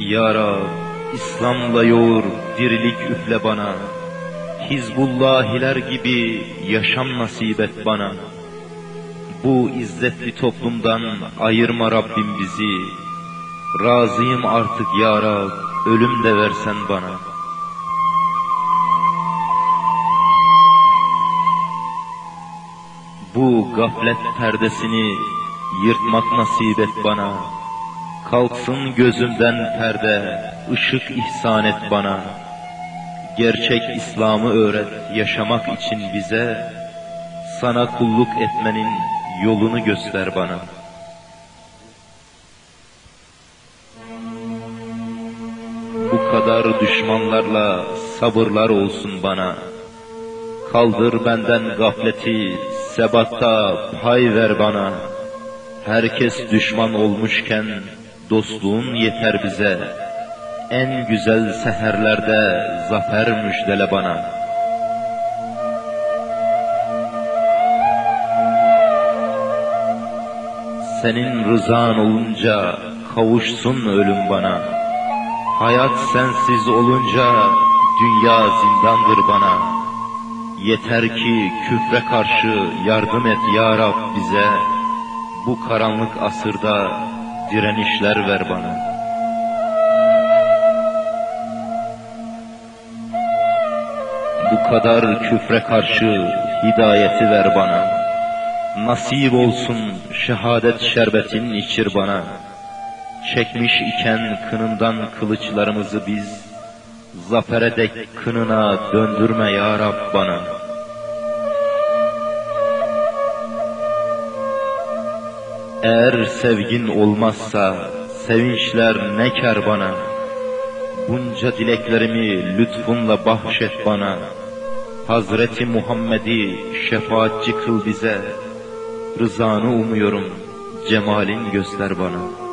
Ya Rab, İslam'la yoğur, dirilik üfle bana. Hizbullahiler gibi yaşam nasip et bana. Bu izzetli toplumdan ayırma Rabbim bizi. Razıyım artık Ya Rab, ölüm de versen bana. Bu gaflet perdesini yırtmak nasip et bana. Kalksın gözümden perde, ışık ihsan et bana. Gerçek İslam'ı öğret yaşamak için bize. Sana kulluk etmenin yolunu göster bana. Bu kadar düşmanlarla sabırlar olsun bana. Kaldır benden gafleti, sebatta pay ver bana. Herkes düşman olmuşken dostluğun yeter bize. En güzel seherlerde zafer müjdele bana. Senin rızan olunca kavuşsun ölüm bana. Hayat sensiz olunca dünya zindandır bana. Yeter ki küfre karşı yardım et ya Rab bize. Bu karanlık asırda direnişler ver bana. Bu kadar küfre karşı hidayeti ver bana. Nasip olsun şehadet şerbetin içir bana. Çekmiş iken kınından kılıçlarımızı biz, zafere dek kınına döndürme ya Rab bana. Eğer sevgin olmazsa sevinçler ne kar bana. Bunca dileklerimi lütfunla bahşet bana. Hazreti Muhammed'i şefaatçi kıl bize. Rızanı umuyorum, cemalin göster bana.''